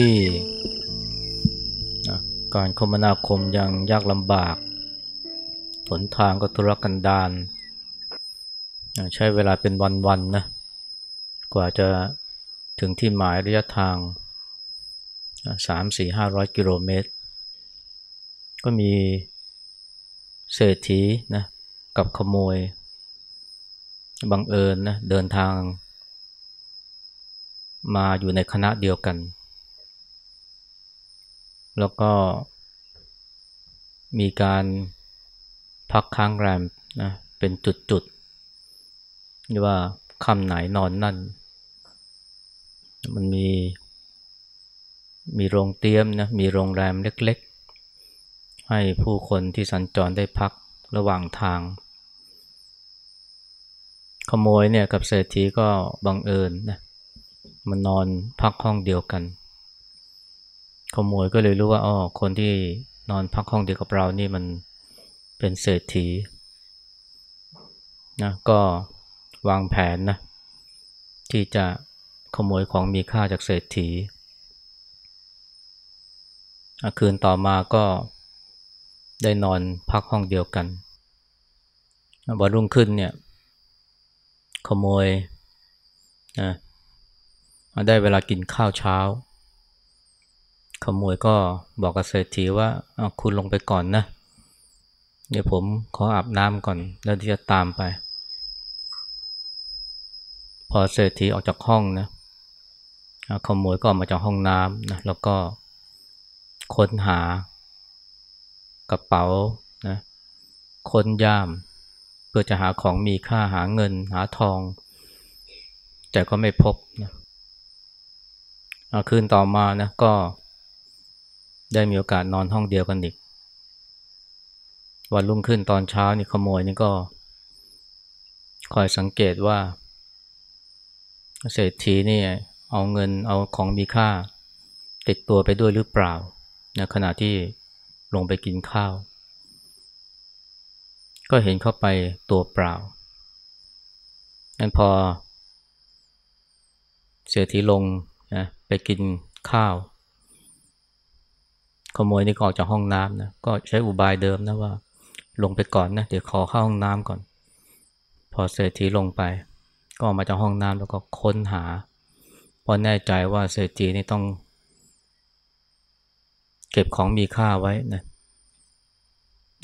ที่นะการคมนาคมยังยากลำบากหนทางก็ทุรกันดารนะใช้เวลาเป็นวันๆนะกว่าจะถึงที่หมายระยะทางสามสี่ห้าร้อยกิโลเมตร ก็มีเศรษฐีนะกับขโมย บังเอิญนะเดินทางมาอยู่ในคณะเดียวกัน แล้วก็มีการพักค้างแรมนะเป็นจุดๆนี่ว่าคำไหนนอนนั่น มันมี มีโรงเตี๊ยมนะมีโรงแรมเล็กๆ ให้ผู้คนที่สัญจรได้พักระหว่างทาง ขโมยเนี่ยกับเศรษฐีก็บังเอิญนะมันนอนพักห้องเดียวกัน ขโมยก็เลยรู้ว่าอ๋อคนที่นอนพักห้องเดียวกับเรานี่มันเป็นเศรษฐีนะก็วางแผนนะที่จะขโมยของมีค่าจากเศรษฐี คืนต่อมาก็ได้นอนพักห้องเดียวกันวันรุ่งขึ้นเนี่ย ขโมยนะได้เวลากินข้าวเช้า ขโมยก็บอกกับเศรษฐีว่าคุณลงไปก่อนนะ เดี๋ยวผมขออาบน้ำก่อน แล้วที่จะตามไป พอเศรษฐีออกจากห้องนะขโมยก็ออกมาจากห้องน้ำนะแล้วก็ค้นหากระเป๋านะค้นย่าม เพื่อจะหาของมีค่าหาเงิน หาทอง แต่ก็ไม่พบนะคืนต่อมานะก็ ได้มีโอกาสนอนห้องเดียวกันอีก วันรุ่งขึ้นตอนเช้านี่ขโมยนี่ก็ คอยสังเกตว่า เศรษฐีนี่เอาเงินเอาของมีค่า ติดตัวไปด้วยหรือเปล่านะขณะที่ลงไปกินข้าว ก็เห็นเข้าไปตัวเปล่านั้นพอเศรษฐีลงนะไปกินข้าว ขโมยนี่ก็ออกจากห้องน้ำนะก็ใช้อุบายเดิมนะว่า ลงไปก่อนนะเดี๋ยวขอเข้าห้องน้ำก่อน พอเศรษฐีลงไป ก็ออกมาจากห้องน้ำแล้วก็ค้นหา พอแน่ใจว่าเศรษฐีนี่ต้อง เก็บของมีค่าไว้นะ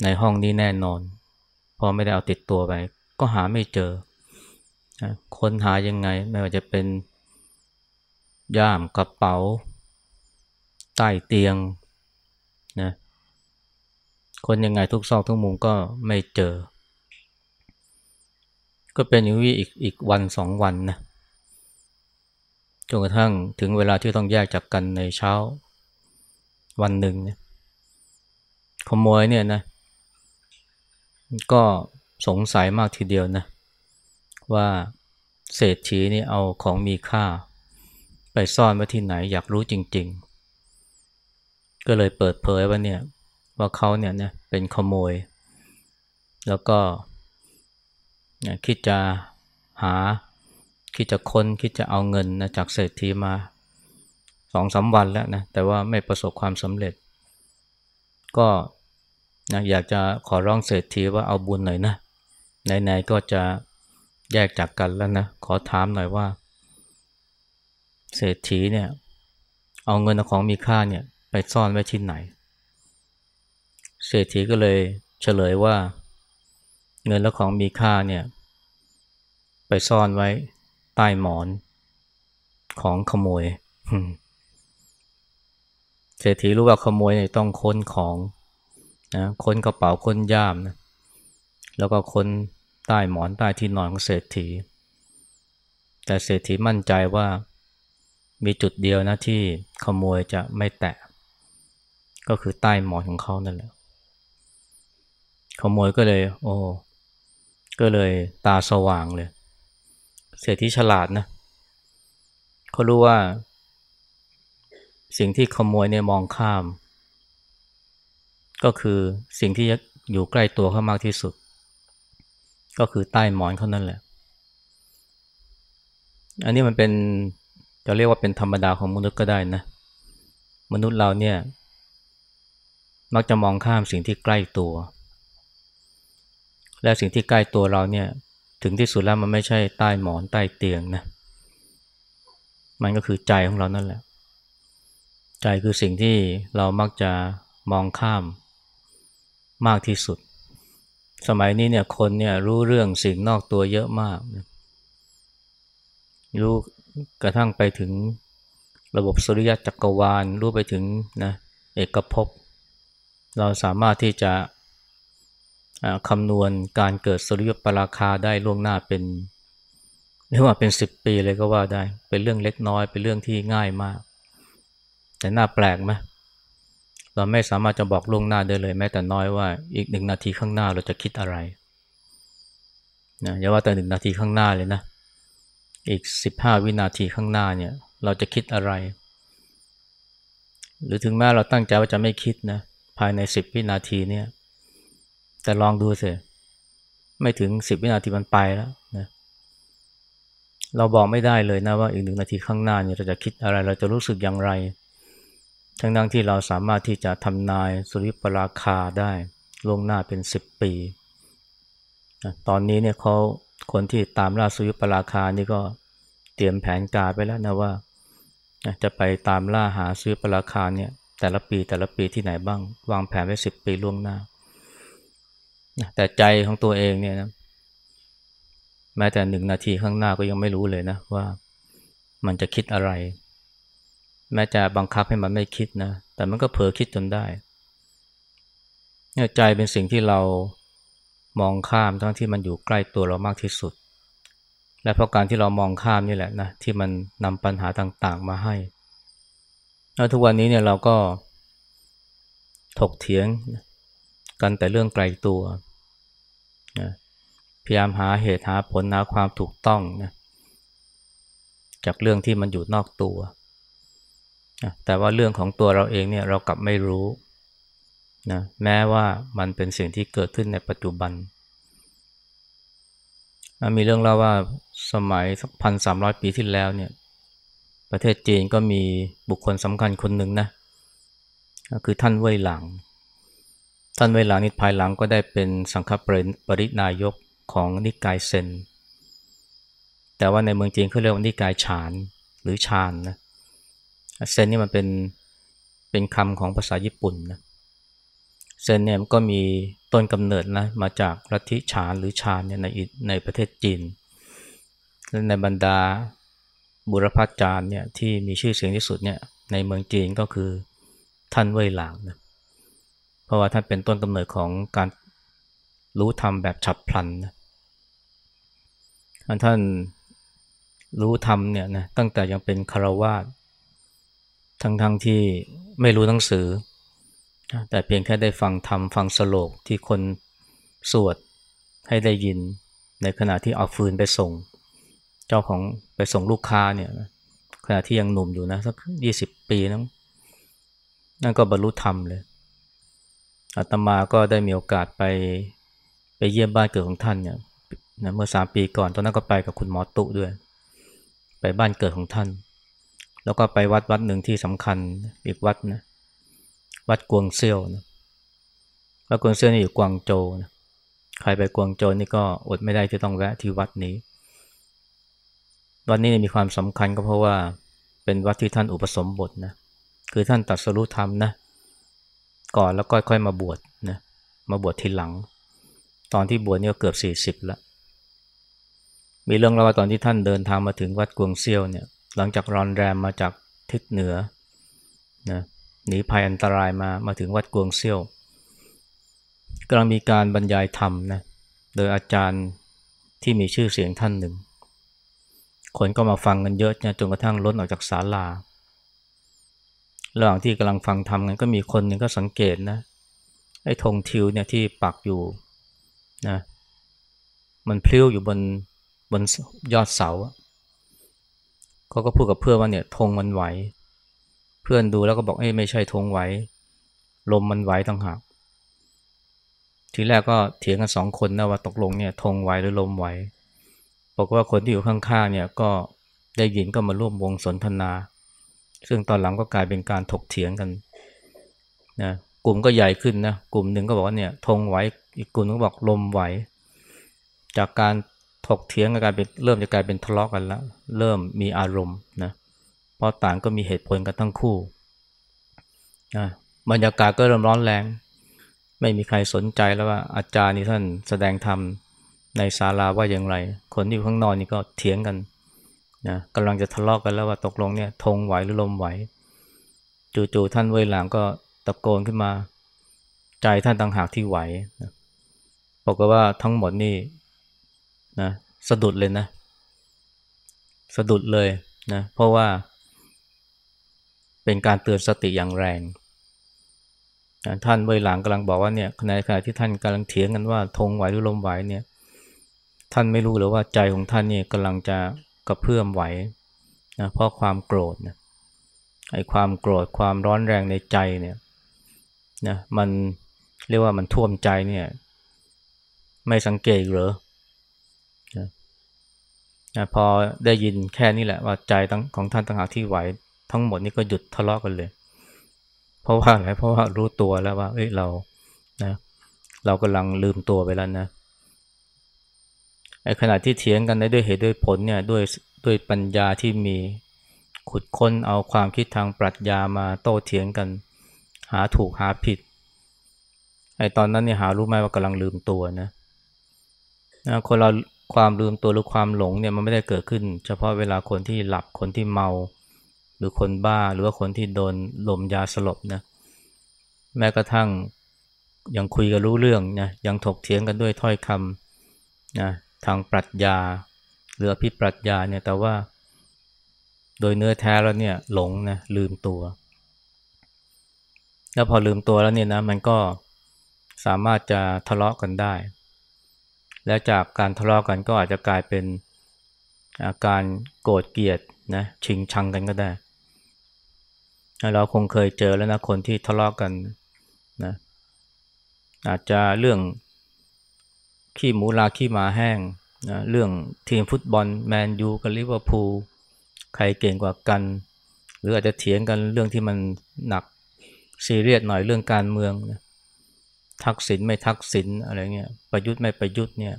ในห้องนี้แน่นอน พอไม่ได้เอาติดตัวไป ก็หาไม่เจอค้นหายังไงไม่ว่าจะเป็นย่ามกระเป๋า ใต้เตียง คนยังไงทุกซอกทุกมุมก็ไม่เจอ ก็เป็นอย่างนี้อีกอีกวันสองวันนะจนกระทั่งถึงเวลาที่ต้องแยกจากกันในเช้า วันหนึ่งเนี่ยขโมยเนี่ยนะก็สงสัยมากทีเดียวนะว่าเศรษฐีนี่เอาของมีค่า ไปซ่อนไว้ที่ไหนอยากรู้จริง ๆ ก็เลยเปิดเผยว่าเนี่ย ว่าเขาเนี่ยนะเป็นขโมย แล้วก็คิดจะหา คิดจะค้นคิดจะเอาเงินนะจากเศรษฐีมาสองสาวันแล้วนะแต่ว่าไม่ประสบความสำเร็จ ก็นะอยากจะขอร้องเศรษฐีว่าเอาบุญหน่อยนะไหนๆก็จะแยกจากกันแล้วนะขอถามหน่อยว่า เศรษฐีเนี่ย เอาเงินของมีค่าเนี่ย ไปซ่อนไว้ที่ไหน เศรษฐีก็เลยเฉลยว่า เงินและของมีค่าเนี่ย ไปซ่อนไว้ใต้หมอนของขโมย เศรษฐีรู้ว่าขโมยเนี่ยต้องค้นของนะค้นกระเป๋าค้นย่ามนะแล้วก็ค้นใต้หมอนใต้ที่นอนของเศรษฐี แต่เศรษฐีมั่นใจว่ามีจุดเดียวนะที่ขโมยจะไม่แตะ ก็คือใต้หมอนของเขานั่นแหละ ขโมยก็เลย โอ้ก็เลยตาสว่างเลย เศรษฐีฉลาดนะเขารู้ว่า สิ่งที่ขโมยเนี่ยมองข้าม ก็คือสิ่งที่อยู่ใกล้ตัวเขามากที่สุด ก็คือใต้หมอนเขานั่นแหละ อันนี้มันเป็นจะเรียกว่าเป็นธรรมดาของมนุษย์ก็ได้นะ มนุษย์เราเนี่ย มักจะมองข้ามสิ่งที่ใกล้ตัว และสิ่งที่ใกล้ตัวเราเนี่ย ถึงที่สุดแล้วมันไม่ใช่ใต้หมอนใต้เตียงนะ มันก็คือใจของเรานั่นแหละ ใจคือสิ่งที่เรามักจะมองข้ามมากที่สุด สมัยนี้เนี่ยคนเนี่ยรู้เรื่องสิ่งนอกตัวเยอะมาก รู้กระทั่งไปถึงระบบสุริยะจักรวาล รู้ไปถึงนะเอกภพ เราสามารถที่จะ คำนวณการเกิดสุริยปราคาได้ล่วงหน้าเป็นเรียกว่าเป็นสิบปีเลยก็ว่าได้ เป็นเรื่องเล็กน้อยเป็นเรื่องที่ง่ายมาก แต่น่าแปลกไหมเราไม่สามารถจะบอกล่วงหน้าได้เลยแม้แต่น้อยว่าอีกหนึ่งนาทีข้างหน้าเราจะคิดอะไรนะอย่าว่าแต่หนึ่งนาทีข้างหน้าเลยนะ อีกสิบห้าวินาทีข้างหน้าเนี่ย เราจะคิดอะไร หรือถึงแม้เราตั้งใจว่าจะไม่คิดนะภายในสิบวินาทีเนี่ย แต่ลองดูสิไม่ถึงสิบวินาทีมันไปแล้วนะเราบอกไม่ได้เลยนะว่าอีกหนึ่งนาทีข้างหน้าเนี่ยเราจะคิดอะไร เราจะรู้สึกอย่างไร ทั้งนั้นที่เราสามารถที่จะทำนายสุริปราคาได้ล่วงหน้าเป็นสิบปี ตอนนี้เนี่ยเขาคนที่ตามล่าสุยุปราคานี่ก็เตรียมแผนการไปแล้วนะว่า จะไปตามล่าหาสุยุปราคาเนี่ยแต่ละปีแต่ละปีที่ไหนบ้าง วางแผนไว้สิบปีล่วงหน้า แต่ใจของตัวเองเนี่ยนะแม้แต่หนึ่งนาทีข้างหน้าก็ยังไม่รู้เลยนะว่ามันจะคิดอะไร แม้จะบังคับให้มันไม่คิดนะ แต่มันก็เผลอคิดจนได้ใจเป็นสิ่งที่เรามองข้ามทั้งที่มันอยู่ใกล้ตัวเรามากที่สุด และเพราะการที่เรามองข้ามนี่แหละนะที่มันนำปัญหาต่างๆมาให้แล้วทุกวันนี้เนี่ยเราก็ถกเถียง กันแต่เรื่องไกลตัวนะพยายามหาเหตุหาผลหาความถูกต้องนะจากเรื่องที่มันอยู่นอกตัวนะแต่ว่าเรื่องของตัวเราเองเนี่ยเรากลับไม่รู้นะแม้ว่ามันเป็นสิ่งที่เกิดขึ้นในปัจจุบัน มีเรื่องเล่าว่าสมัยสักพันสามร้อยปีที่แล้วเนี่ยประเทศจีนก็มีบุคคลสำคัญคนหนึ่งนะก็คือท่านเว่ยหลัง ท่านเวลังนี่ภายหลังก็ได้เป็นสังฆปรินายกของนิกายเซน แต่ว่าในเมืองจีนเขาเรียกว่านิกายฉานหรือชานนะ เซนนี่มันเป็นเป็นคำของภาษาญี่ปุ่นนะ เซนเนี่ยมันก็มีต้นกำเนิดนะมาจากลัทธิฉานหรือชานเนี่ยในในประเทศจีน และในบรรดาบุรพาจารย์เนี่ยที่มีชื่อเสียงที่สุดเนี่ยในเมืองจีนก็คือท่านเว่ยหลางนะ ราะว่าท่านเป็นต้นกำเนิดของการรู้ธรรมแบบฉับพลันนะท่านรู้ธรรมเนี่ยนะตั้งแต่ยังเป็นคารวาสทั้งๆทที่ไม่รู้หนังสือ แต่เพียงแค่ได้ฟังธรรมฟังสโลกที่คนสวดให้ได้ยินในขณะที่เอาฟืนไปส่ง เจ้าของไปส่งลูกค้าเนี่ยขณะที่ยังหนุ่มอยู่นะสักยี่สิบปีนั้นนั่นก็บรรลุธรรมเลย อาตมาก็ได้มีโอกาสไปไปเยี่ยมบ้านเกิดของท่านเนี่ยนะเมื่อสามปีก่อนตอนนั้นก็ไปกับคุณหมอตุด้วย ไปบ้านเกิดของท่าน แล้วก็ไปวัดวัดหนึ่งที่สำคัญอีกวัดนะวัดกวงเซียวนะวัดกวงเซียวนี่อยู่กวางโจนะใครไปกวางโจนี่ก็อดไม่ได้ที่ต้องแวะที่วัดนี้ วัดนี้มีความสำคัญก็เพราะว่าเป็นวัดที่ท่านอุปสมบทนะคือท่านตัดสรุธรรมนะ ก่อนแล้วก็ค่อยมาบวชนะมาบวชทีหลัง ตอนที่บวชเนี่ก็เกือบสี่สิบละมีเรื่องเล่าว่าตอนที่ท่านเดินทางมาถึงวัดกวงเซียวเนี่ยหลังจากรอนแรมมาจากทิศเหนือนะหนีภัยอันตรายมามาถึงวัดกวงเซี่ยวกำลังมีการบรรยายธรรมนะโดยอาจารย์ที่มีชื่อเสียงท่านหนึ่ง คนก็มาฟังกันเยอะนะจนกระทั่งล้นออกจากศาลา ระหว่างที่กำลังฟังธรรมกันก็มีคนหนึ่งก็สังเกตนะไอ้ธงทิวเนี่ยที่ปักอยู่นะมันพลิ้วอยู่บนบนยอดเสาเขาก็พูดกับเพื่อนว่าเนี่ยธงมันไหว เพื่อนดูแล้วก็บอกเอ้ไม่ใช่ธงไหว ลมมันไหวต่างหากทีแรกก็เถียงกันสองคนนะว่าตกลงเนี่ยธงไหวหรือลมไหวบอกว่าคนที่อยู่ข้างๆเนี่ยก็ได้ยินก็มาร่วมวงสนทนา ซึ่งตอนหลังก็กลายเป็นการถกเถียงกันนะกลุ่มก็ใหญ่ขึ้นนะกลุ่มหนึ่งก็บอกว่าเนี่ยธงไหวอีกกลุ่มนึงก็บอกลมไหว จากการถกเถียงกลายเป็นเริ่มจะกลายเป็นทะเลาะกันแล้วเริ่มมีอารมณ์นะเพราะต่างก็มีเหตุผลกันทั้งคู่นะบรรยากาศก็เริ่มร้อนแรง ไม่มีใครสนใจแล้วว่าอาจารย์นี่ท่านแสดงธรรมในศาลาว่าอย่างไร คนที่อยู่ข้างนอกนี่ก็เถียงกัน นะกำลังจะทะเลาะกกันแล้วว่าตกลงเนี่ยธงไหวหรือลมไหว จู่ๆท่านเวหลังก็ตะโกนขึ้นมา ใจท่านต่างหากที่ไหวนะบอกว่าทั้งหมดนี่นะสะดุดเลยนะ สะดุดเลยนะเพราะว่า เป็นการเตือนสติอย่างแรงนะท่านเวหลังกำลังบอกว่าเนี่ยในขณะที่ท่านกำลังเถียงกันว่าธงไหวหรือลมไหวเนี่ย ท่านไม่รู้หรือว่าใจของท่านเนี่ยกำลังจะ กระเพื่อมไหวนะเพราะความโกรธนะไอ้ความโกรธความร้อนแรงในใจเนี่ยนะมันเรียกว่ามันท่วมใจเนี่ย ไม่สังเกตเหรอนะนะพอได้ยินแค่นี้แหละว่าใจทั้งของท่านต่างหากที่ไหว ทั้งหมดนี่ก็หยุดทะเลาะกันเลย เพราะว่าอะไรเพราะว่ารู้ตัวแล้วว่า เอ้ยเรานะเรากำลังลืมตัวไปแล้วนะ ขณะที่เถียงกันได้ด้วยเหตุด้วยผลเนี่ยด้วยด้วยปัญญาที่มีขุดค้นเอาความคิดทางปรัชญามาโต้เถียงกัน หาถูกหาผิดไอ้ตอนนั้นเนี่ยหารู้ไหมว่ากำลังลืมตัวนะนะคนเราความลืมตัวหรือความหลงเนี่ยมันไม่ได้เกิดขึ้น เฉพาะเวลาคนที่หลับคนที่เมา หรือคนบ้าหรือว่าคนที่โดนลมยาสลบนะแม้กระทั่งยังคุยกันรู้เรื่องนะยังถกเถียงกันด้วยถ้อยคำนะ ทางปรัชญาหรือพิปรัชญาเนี่ยแต่ว่า โดยเนื้อแท้แล้วเนี่ยหลงนะลืมตัว แล้วพอลืมตัวแล้วเนี่ยนะมันก็สามารถจะทะเลาะกันได้ และจากการทะเลาะกันก็อาจจะกลายเป็นอาการโกรธเกลียดนะชิงชังกันก็ได้ เราคงเคยเจอแล้วนะคนที่ทะเลาะกันนะอาจจะเรื่อง ขี้หมูลาขี้หมาแห้งนะเรื่องทีมฟุตบอลแมนยูกับลิเวอร์พูลใครเก่งกว่ากัน หรืออาจจะเถียงกันเรื่องที่มันหนักซีเรียสหน่อยเรื่องการเมืองนะทักษิณไม่ทักษิณอะไรเงี้ยประยุทธ์ไม่ประยุทธ์เนี่ย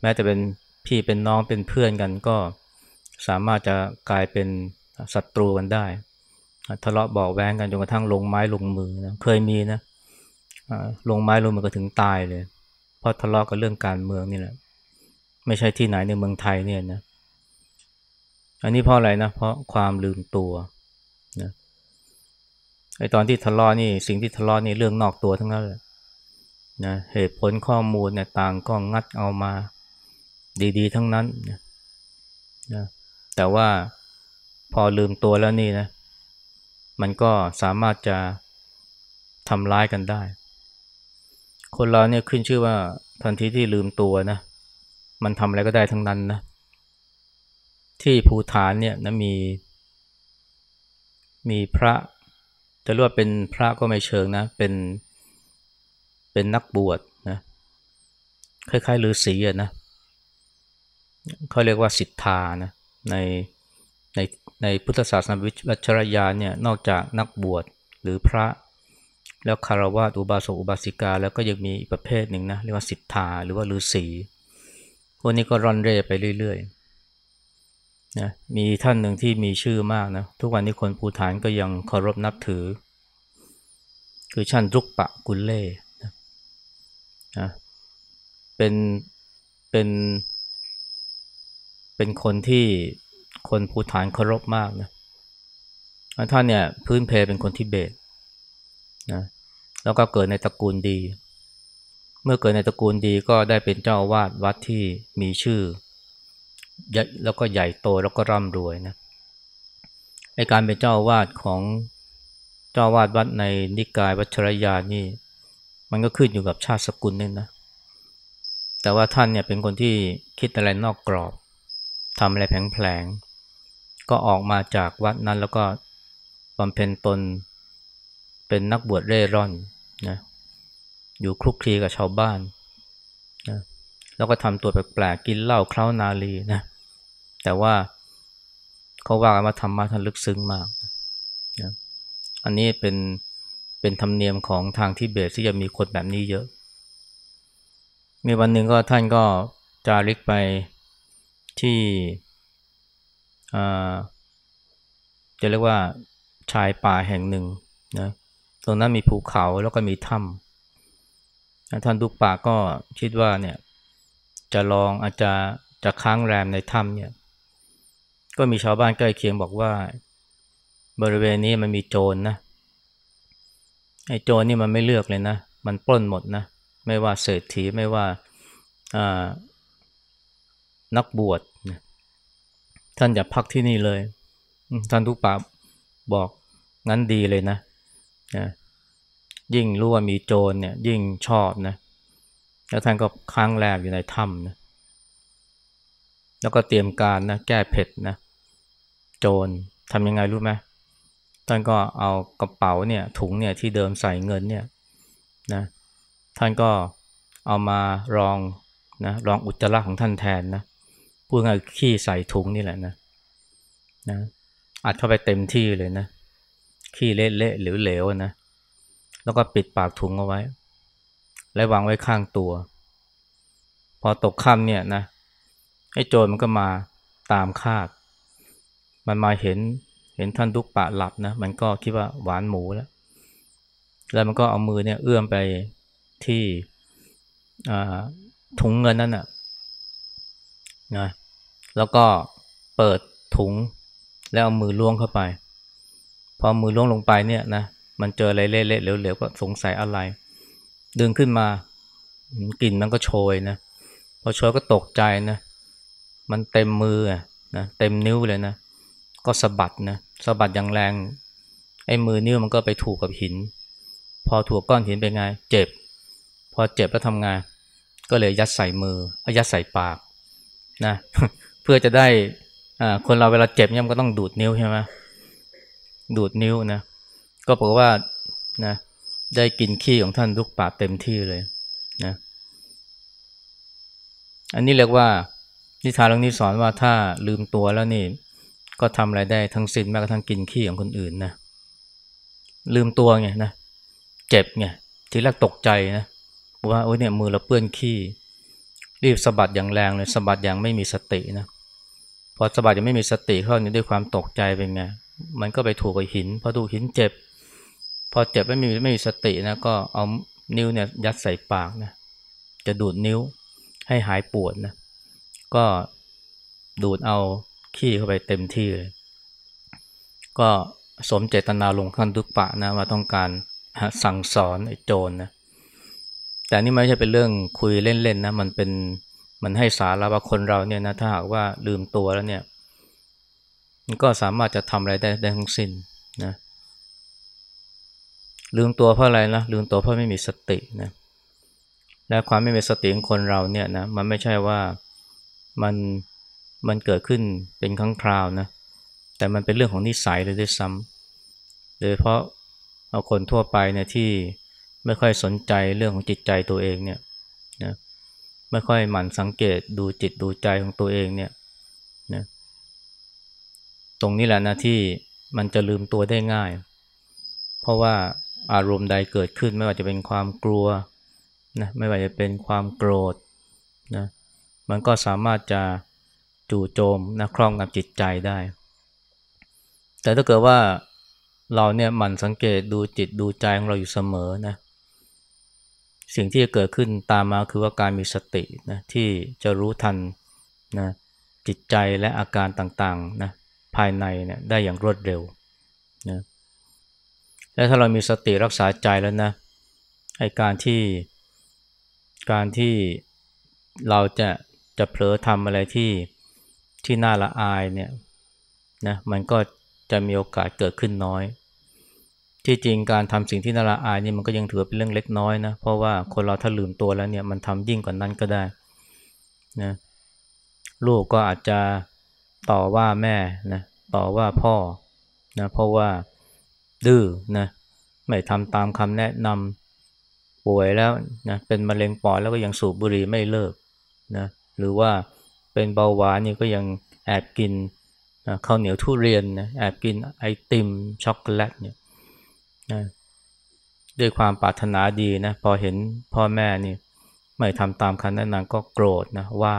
แม้แต่เป็นพี่เป็นน้องเป็นเพื่อนกันก็สามารถจะกลายเป็นศัตรูกันได้ ทะเลาะบอกแว้งกันจนกระทั่งลงไม้ลงมือนะเคยมีนะลงไม้ลงมือก็ถึงตายเลย เพราะทะเลาะกับเรื่องการเมืองนี่แหละ ไม่ใช่ที่ไหนในเมืองไทยเนี่ยนะอันนี้เพราะอะไรนะเพราะความลืมตัวนะไอตอนที่ทะเลาะนี่สิ่งที่ทะเลาะนี่เรื่องนอกตัวทั้งนั้นเลยนะเหตุผลข้อมูลเนี่ยต่างก็งัดเอามาดีๆ ทั้งนั้นนะนะแต่ว่าพอลืมตัวแล้วนี่นะ มันก็สามารถจะทำร้ายกันได้ คนเราเนี่ยขึ้นชื่อว่าทันทีที่ลืมตัวนะมันทำอะไรก็ได้ทั้งนั้นนะที่ภูฐานเนี่ยนะมี มีพระจะเรียกว่าเป็นพระก็ไม่เชิงนะ เป็นเป็นนักบวชนะคล้ายๆฤาษีอะนะเขาเรียกว่าสิทธานะในในในพุทธศาสนาวิชรยาเนี่ยนอกจากนักบวชหรือพระ แล้วคารวะอุบาสกอุบาสิกา แล้วก็ยังมีอีกประเภทหนึ่งนะเรียกว่าสิทธาหรือว่าฤาษีพวกนี้ก็ร่อนเร่ไปเรื่อยๆนะมีท่านหนึ่งที่มีชื่อมากนะทุกวันนี้คนภูฐานก็ยังเคารพนับถือ คือช่านรุกปะกุลเล่นะนะเป็นเป็นเป็นคนที่คนภูฐานเคารพมากนะท่านเนี่ยพื้นเพเป็นคนทิเบต นะแล้วก็เกิดในตระกูลดี เมื่อเกิดในตระกูลดีก็ได้เป็นเจ้าวาดวัดที่มีชื่อ แล้วก็ใหญ่โตแล้วก็ร่ำรวยนะไอการเป็นเจ้าวาดของเจ้าวาดวัดในนิกายวัชรยานี่ มันก็ขึ้นอยู่กับชาติสกุลนี่นะ แต่ว่าท่านเนี่ยเป็นคนที่คิดอะไรนอกกรอบทำอะไรแผลงๆก็ออกมาจากวัดนั้นแล้วก็บำเพ็ญตน เป็นนักบวชเร่ร่อนนะอยู่คลุกคลีกับชาวบ้านนะแล้วก็ทำตัวแปลกๆกินเหล้าเคล้านาลีนะแต่ว่าเขาว่ากันว่าธรรมะท่านลึกซึ้งมากนะอันนี้เป็นเป็นธรรมเนียมของทางทิเบตที่จะมีคนแบบนี้เยอะ มีวันหนึ่งก็ท่านก็จาริกไปที่จะเรียกว่าชายป่าแห่งหนึ่งนะ ตรงนั้นมีภูเขาแล้วก็มีถ้ำท่านดุกป่าก็คิดว่าเนี่ยจะลองอาจจะจะค้างแรมในถ้ำเนี่ยก็มีชาวบ้านใกล้เคียงบอกว่า บริเวณนี้มันมีโจรนนะไอ้โจรนี่มันไม่เลือกเลยนะ มันปล้นหมดนะ ไม่ว่าเศรษฐีไม่ว่านักบวชท่านอย่าพักที่นี่เลย ท่านทุกปาบอกงั้นดีเลยนะ นะยิ่งรู้ว่ามีโจรเนี่ยยิ่งชอบนะแล้วท่านก็ค้างแรมอยู่ในถ้ำนะแล้วก็เตรียมการนะแก้เผ็ดนะโจรทำยังไงรู้ไหมท่านก็เอากระเป๋าเนี่ยถุงเนี่ยที่เดิมใส่เงินเนี่ยนะท่านก็เอามารองนะรองอุจจาระของท่านแทนนะพูดง่ายขี้ใส่ถุงนี่แหละนะนะอัดเข้าไปเต็มที่เลยนะ ขี้เละๆหรือเหลวนะ แล้วก็ปิดปากถุงเอาไว้ และวางไว้ข้างตัว พอตกค่ำเนี่ยนะไอ้โจรมันก็มาตามคาด มันมาเห็นเห็นท่านทุกปะหลับนะ มันก็คิดว่าหวานหมูแล้ว แล้วมันก็เอามือเนี่ยเอื้อมไปที่ถุงเงินนั่นน่ะนะแล้วก็เปิดถุงแล้วเอามือล้วงเข้าไป พอมือล้วงลงไปเนี่ยนะมันเจออะไรเละๆเหลวๆก็สงสัยอะไร ดึงขึ้นมากลิ่นมันก็โชยนะพอโชยก็ตกใจนะ มันเต็มมือนะเต็มนิ้วเลยนะ ก็สะบัดนะสะบัดอย่างแรงไอ้มือนิ้วมันก็ไปถูกกับหิน พอถูกก้อนหินเป็นไง เจ็บ พอเจ็บแล้วทำไงก็เลยยัดใส่มือยัดใส่ปากนะเพื่อจะได้อ่าคนเราเวลาเจ็บเนี่ยมันก็ต้องดูดนิ้วใช่ไหม ดูดนิ้วนะ ก็บอกว่านะได้กินขี้ของท่านลูกป่าเต็มที่เลยนะอันนี้เรียกว่า นิทานเรื่องนี้สอนว่าถ้าลืมตัวแล้วนี่ ก็ทำอะไรได้ทั้งสิ้นแม้กระทั่งกินขี้ของคนอื่นนะลืมตัวไงนะเจ็บไงทีแรกตกใจนะว่าโอ้ยเนี่ยมือเราเปื้อนขี้รีบสะบัดอย่างแรงเลยสะบัดอย่างไม่มีสตินะพอสะบัดยังไม่มีสติเข้านี่ด้วยความตกใจเป็นไง มันก็ไปถูกกับหินพอถูกหินเจ็บ พอเจ็บไม่มีไม่มีสตินะก็เอานิ้วเนี่ยยัดใส่ปากนะจะดูดนิ้วให้หายปวดนะก็ดูดเอาขี้เข้าไปเต็มที่เลย ก็สมเจตนาลงขั้นทุกปะนะว่าต้องการสั่งสอนไอ้โจรนนะแต่นี่ไม่ใช่เป็นเรื่องคุยเล่นๆนะมันเป็นมันให้สาระว่าคนเราเนี่ยนะถ้าหากว่าลืมตัวแล้วเนี่ย ก็สามารถจะทำอะไรได้ได้ทั้งสิ้นนะลืมตัวเพราะอะไรนะลืมตัวเพราะไม่มีสตินะและความไม่มีสติของคนเราเนี่ยนะมันไม่ใช่ว่ามันมันเกิดขึ้นเป็นครั้งคราวนะแต่มันเป็นเรื่องของนิสัยเลยด้วยซ้ำโดยเพราะเอาคนทั่วไปเนี่ยที่ไม่ค่อยสนใจเรื่องของจิตใจตัวเองเนี่ยนะไม่ค่อยหมั่นสังเกตดูจิตดูใจของตัวเองเนี่ย ตรงนี้แหละนะที่มันจะลืมตัวได้ง่าย เพราะว่าอารมณ์ใดเกิดขึ้นไม่ว่าจะเป็นความกลัวนะไม่ว่าจะเป็นความโกรธนะมันก็สามารถจะจู่โจมนะครองกับจิตใจได้ แต่ถ้าเกิดว่าเราเนี่ยหมั่นสังเกตดูจิตดูใจของเราอยู่เสมอนะสิ่งที่จะเกิดขึ้นตามมาคือว่าการมีสตินะที่จะรู้ทันนะจิตใจและอาการต่างๆนะ ภายในเนี่ยได้อย่างรวดเร็วนะและถ้าเรามีสติรักษาใจแล้วนะไอการที่การที่เราจะจะเผลอทำอะไรที่ที่น่าละอายเนี่ยนะมันก็จะมีโอกาสเกิดขึ้นน้อย ที่จริงการทำสิ่งที่น่าละอายนี่มันก็ยังถือเป็นเรื่องเล็กน้อยนะเพราะว่าคนเราถ้าลืมตัวแล้วเนี่ยมันทำยิ่งกว่านั้นก็ได้นะลูกก็อาจจะ ต่อว่าแม่นะต่อว่าพ่อนะเพราะว่าดื้อนะไม่ทำตามคำแนะนำป่วยแล้วนะเป็นมะเร็งปอดแล้วก็ยังสูบบุหรี่ไม่เลิกนะหรือว่าเป็นเบาหวานนี่ก็ยังแอบกินนะข้าวเหนียวทุเรียนนะแอบกินไอติมช็อกโกแลตเนี่ยนะด้วยความปรารถนาดีนะพอเห็นพ่อแม่นี่ไม่ทำตามคำแนะนำก็โกรธนะว่า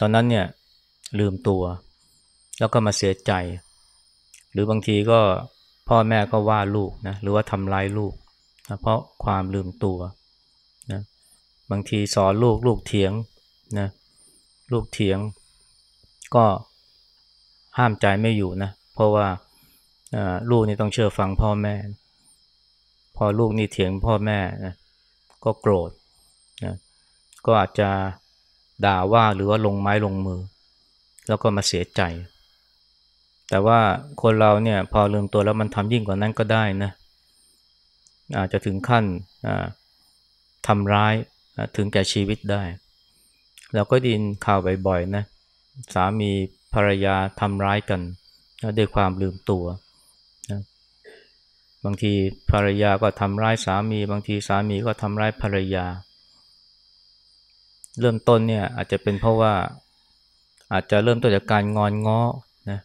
ตอนนั้นเนี่ย ลืมตัว แล้วก็มาเสียใจ หรือบางทีก็พ่อแม่ก็ว่าลูกนะหรือว่าทำร้ายลูกนะเพราะความลืมตัวนะบางทีสอนลูกลูกเถียงนะลูกเถียง ก็ห้ามใจไม่อยู่นะเพราะว่าลูกนี่ต้องเชื่อฟังพ่อแม่ พอลูกนี่เถียงพ่อแม่นะก็โกรธนะก็อาจจะด่าว่าหรือว่าลงไม้ลงมือ แล้วก็มาเสียใจ แต่ว่าคนเราเนี่ยพอลืมตัวแล้วมันทำยิ่งกว่านั้นก็ได้นะอาจจะถึงขั้นทำร้ายถึงแก่ชีวิตได้ เราก็ดินข่าวบ่อยๆนะสามีภรรยาทำร้ายกันด้วยความลืมตัวนะบางทีภรรยาก็ทำร้ายสามี บางทีสามีก็ทำร้ายภรรยา เริ่มต้นเนี่ยอาจจะเป็นเพราะว่า อาจจะเริ่มต้นจากการงอนง้อนะ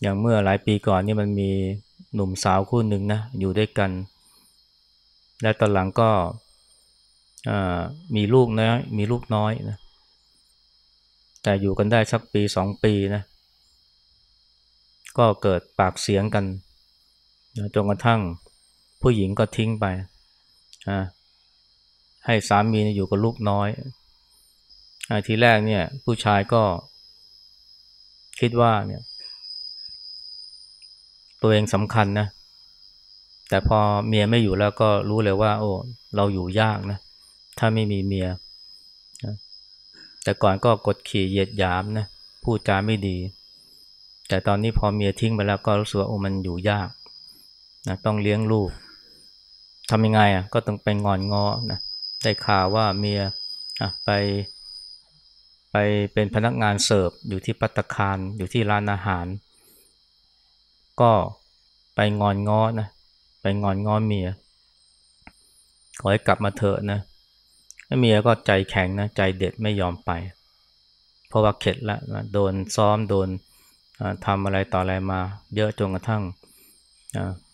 อย่างเมื่อหลายปีก่อนนี่มันมีหนุ่มสาวคู่หนึ่งนะอยู่ด้วยกัน และตอนหลังก็มีลูกน้อยมีลูกน้อยนะแต่อยู่กันได้สักปีสองปีนะก็เกิดปากเสียงกันจนกระทั่งผู้หญิงก็ทิ้งไปให้สามีอยู่กับลูกน้อย ทีแรกเนี่ยผู้ชายก็คิดว่าเนี่ย ตัวเองสำคัญนะ แต่พอเมียไม่อยู่แล้วก็รู้เลยว่า โอ้เราอยู่ยากนะ ถ้าไม่มีเมีย แต่ก่อนก็กดขี่เหยียดหยามนะพูดจาไม่ดี แต่ตอนนี้พอเมียทิ้งไปแล้วก็รู้สึกว่าโอ้มันอยู่ยากนะต้องเลี้ยงลูกทำยังไงอะก็ต้องไปงอนงอนะได้ข่าวว่าเมียอะไป ไปเป็นพนักงานเสิร์ฟอยู่ที่ปัตคารอยู่ที่ร้านอาหาร ก็ไปงอนงอนะไปงอนงอเมียขอให้กลับมาเถอะนะเมียก็ใจแข็งนะใจเด็ดไม่ยอมไป เพราะว่าเข็ดละนะโดนซ้อมโดนทำอะไรต่ออะไรมา เยอะจนกระทั่ง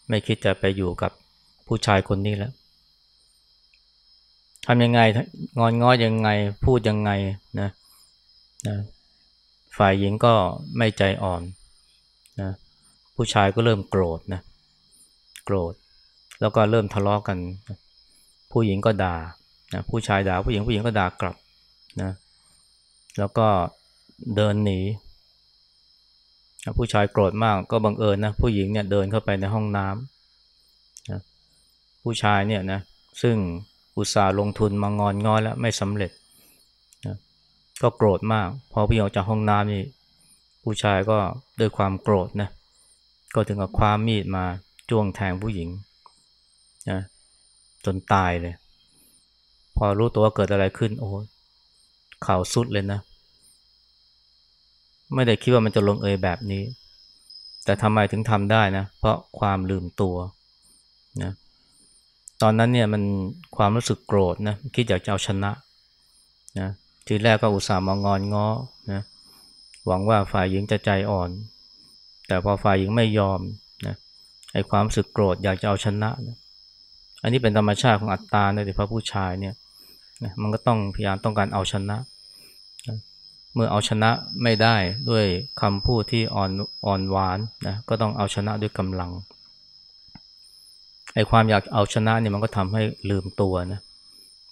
ไม่คิดจะไปอยู่กับผู้ชายคนนี้แล้วทำยังไงงอนง้อยังไงพูดยังไงนะ นะฝ่ายหญิงก็ไม่ใจอ่อนนะผู้ชายก็เริ่มโกรธนะโกรธ แล้วก็เริ่มทะเลาะกกัน ผู้หญิงก็ด่านะผู้ชายด่าผู้หญิงผู้หญิงก็ด่ากลับนะแล้วก็เดินหนีผู้ชายโกรธมากก็บังเอิญนะผู้หญิงเนี่ยเดินเข้าไปในห้องน้ำนะผู้ชายเนี่ยนะซึ่งอุตส่าห์ลงทุนมางอนงอนแล้วไม่สำเร็จ ก็โกรธมาก พอพี่ออกจากห้องน้ำนี่ผู้ชายก็ด้วยความโกรธนะก็ถึงกับคว้ามีดมาจ้วงแทงผู้หญิงนะจนตายเลย พอรู้ตัวว่าเกิดอะไรขึ้น โอ้ข่าวสุดเลยนะ ไม่ได้คิดว่ามันจะลงเอยแบบนี้ แต่ทำไมถึงทำได้นะ เพราะความลืมตัวนะตอนนั้นเนี่ยมันความรู้สึกโกรธนะคิดอยากจะเอาชนะนะ ทีแรกก็อุตส่าห์มางอนง้อนะหวังว่าฝ่ายหญิงจะใจอ่อน แต่พอฝ่ายหญิงไม่ยอมนะไอความรู้สึกโกรธอยากจะเอาชนะนะอันนี้เป็นธรรมชาติของอัตตาโดยเฉพาะผู้ชายเนี่ยนะมันก็ต้องพยายามต้องการเอาชนะนะเมื่อเอาชนะไม่ได้ด้วยคำพูดที่อ่อนอ่อนหวานนะก็ต้องเอาชนะด้วยกำลังไอความอยากเอาชนะเนี่ยมันก็ทำให้ลืมตัวนะ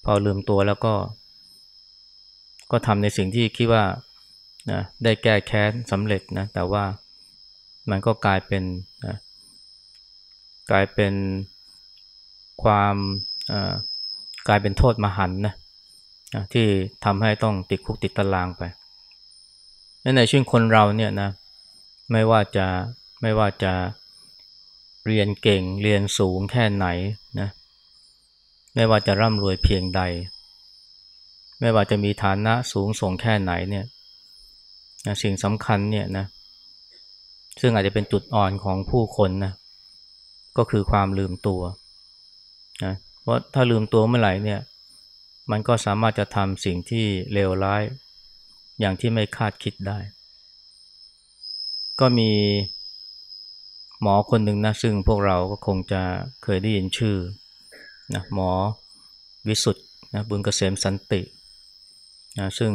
พอลืมตัวแล้วก็ ก็ทำในสิ่งที่คิดว่านะได้แก้แค้นสำเร็จนะแต่ว่ามันก็กลายเป็นนะกลายเป็นความกลายเป็นโทษมหันนะที่ทำให้ต้องติดคุกติดตารางไปในชีวิตคนเราเนี่ยนะไม่ว่าจะไม่ว่าจะเรียนเก่งเรียนสูงแค่ไหนนะไม่ว่าจะร่ำรวยเพียงใด ไม่ว่าจะมีฐานะสูงส่งแค่ไหนเนี่ยนะสิ่งสำคัญเนี่ยนะซึ่งอาจจะเป็นจุดอ่อนของผู้คนนะก็คือความลืมตัวนะเพราะถ้าลืมตัวเมื่อไหร่เนี่ย มันก็สามารถจะทำสิ่งที่เลวร้าย อย่างที่ไม่คาดคิดได้ ก็มีหมอคนหนึ่งนะซึ่งพวกเราก็คงจะเคยได้ยินชื่อนะหมอวิสุทธ์นะบุญเกษมสันติ นะซึ่ง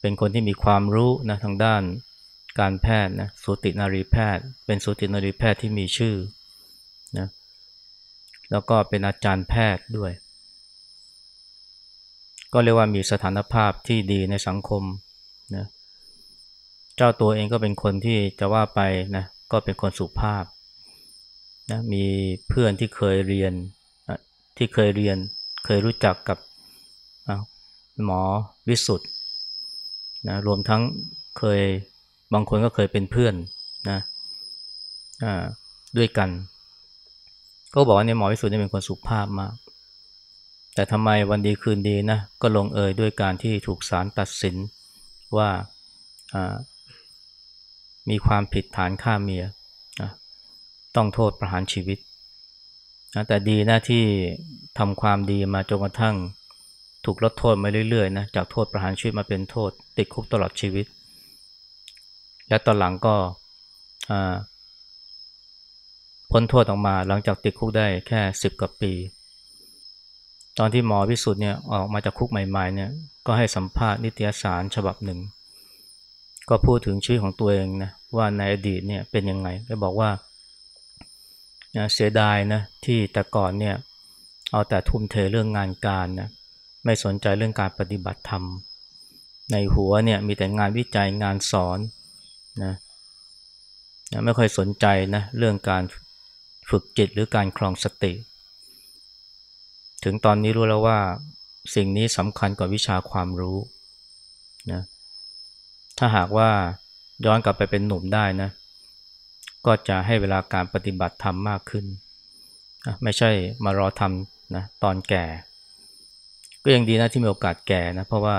เป็นคนที่มีความรู้นะทางด้านการแพทย์นะสูตินารีแพทย์ เป็นสูตินารีแพทย์ที่มีชื่อนะแล้วก็เป็นอาจารย์แพทย์ด้วย ก็เรียกว่ามีสถานภาพที่ดีในสังคมนะเจ้าตัวเองก็เป็นคนที่จะว่าไปนะก็เป็นคนสุภาพนะมีเพื่อนที่เคยเรียนที่เคยเรียนเคยรู้จักกับ หมอวิสุทธ์นะรวมทั้งเคยบางคนก็เคยเป็นเพื่อนนะด้วยกัน ก็บอกว่าเนี่ยหมอวิสุทธ์นี่เป็นคนสุภาพมาก แต่ทำไมวันดีคืนดีนะก็ลงเอยด้วยการที่ถูกศาลตัดสินว่ามีความผิดฐานฆ่าเมียนะต้องโทษประหารชีวิตนะแต่ดีนะที่ทำความดีมาจนกระทั่ง ถูกลดโทษมาเรื่อยๆนะจากโทษประหารชีวิตมาเป็นโทษ ติดคุกตลอดชีวิต และตอนหลังก็พ้นโทษออกมาหลังจากติดคุกได้แค่สิบกว่าปี ตอนที่หมอพิสุทธิ์เนี่ยออกมาจากคุกใหม่ๆเนี่ยก็ให้สัมภาษณ์นิตยสารฉบับหนึ่ง ก็พูดถึงชีวิตของตัวเองนะว่าในอดีตเนี่ยเป็นยังไงก็บอกว่าเสียดายนะที่แต่ก่อนเนี่ยเอาแต่ทุ่มเทเรื่องงานการนะ ไม่สนใจเรื่องการปฏิบัติธรรม ในหัวเนี่ยมีแต่งานวิจัยงานสอนนะไม่ค่อยสนใจนะเรื่องการฝึกจิตหรือการคลองสติ ถึงตอนนี้รู้แล้วว่าสิ่งนี้สำคัญกว่าวิชาความรู้นะถ้าหากว่าย้อนกลับไปเป็นหนุ่มได้นะ ก็จะให้เวลาการปฏิบัติธรรมมากขึ้น ไม่ใช่มารอทำนะตอนแก่ ก็ยังดีนะที่มีโอกาสแก่นะ เพราะว่า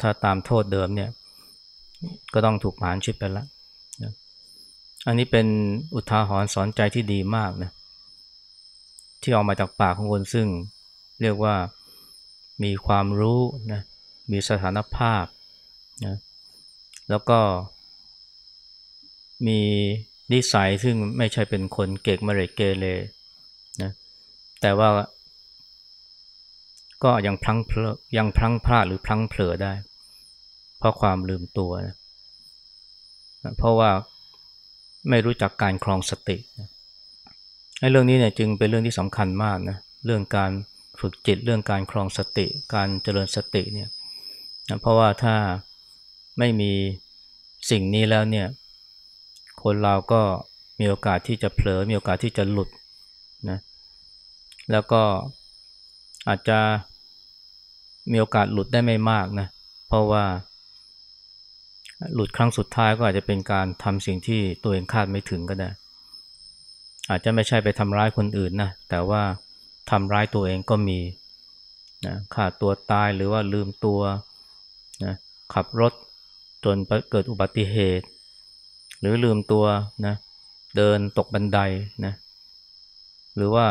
ถ้าตามโทษเดิมเนี่ย ก็ต้องถูกผ่านชีวิตไปแล้วนะอันนี้เป็นอุทาหรณ์สอนใจที่ดีมากนะที่ออกมาจากปากของคนซึ่งเรียกว่ามีความรู้นะมีสถานภาพนะแล้วก็มีนิสัยซึ่งไม่ใช่เป็นคนเก่งมเรเกเรนะแต่ว่า ก็ยังพลังเพลยังพลังพลาดหรือพลังเผลอได้ เพราะความลืมตัวนะเพราะว่าไม่รู้จักการคลองสตินะเรื่องนี้เนี่ยจึงเป็นเรื่องที่สำคัญมากนะเรื่องการฝึกจิตเรื่องการคลองสติ การเจริญสติเนี่ยนะเพราะว่าถ้าไม่มีสิ่งนี้แล้วเนี่ยคนเราก็มีโอกาสที่จะเผลอมีโอกาสที่จะหลุดนะแล้วก็อาจจะ มีโอกาสหลุดได้ไม่มากนะเพราะว่า หลุดครั้งสุดท้ายก็อาจจะเป็นการทำสิ่งที่ตัวเองคาดไม่ถึงก็ได้ อาจจะไม่ใช่ไปทำร้ายคนอื่นนะแต่ว่าทำร้ายตัวเองก็มีนะขาดตัวตายหรือว่าลืมตัวนะขับรถจนเกิดอุบัติเหตุ หรือลืมตัวนะเดินตกบันไดนะหรือว่า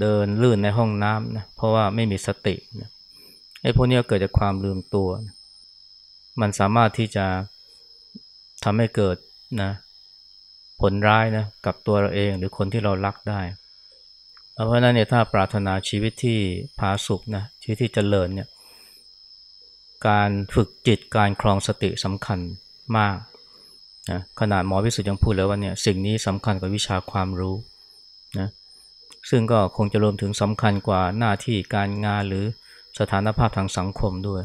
เดินลื่นในห้องน้ำนะเพราะว่าไม่มีสตินะ ไอ้พวกนี้เกิดจากความลืมตัว มันสามารถที่จะทำให้เกิดนะผลร้ายนะกับตัวเราเองหรือคนที่เรารักได้ เพราะนั้นเนี่ยถ้าปรารถนาชีวิตที่ผาสุกนะชีวิตที่เจริญเนี่ยการฝึกจิตการคลองสติสำคัญมากนะขนาดหมอวิสุทธ์ยังพูดเลยว่าเนี่ยสิ่งนี้สำคัญกว่าวิชาความรู้นะซึ่งก็คงจะรวมถึงสำคัญกว่าหน้าที่การงานหรือ สถานภาพทางสังคมด้วย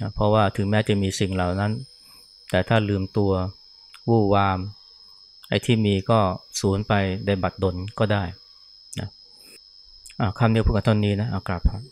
นะเพราะว่าถึงแม้จะมีสิ่งเหล่านั้น แต่ถ้าลืมตัววู่วาม ไอ้ที่มีก็สูญไปได้บัดดลก็ได้นะคำเดียวพูดกันตอนนี้นะอากราบครับ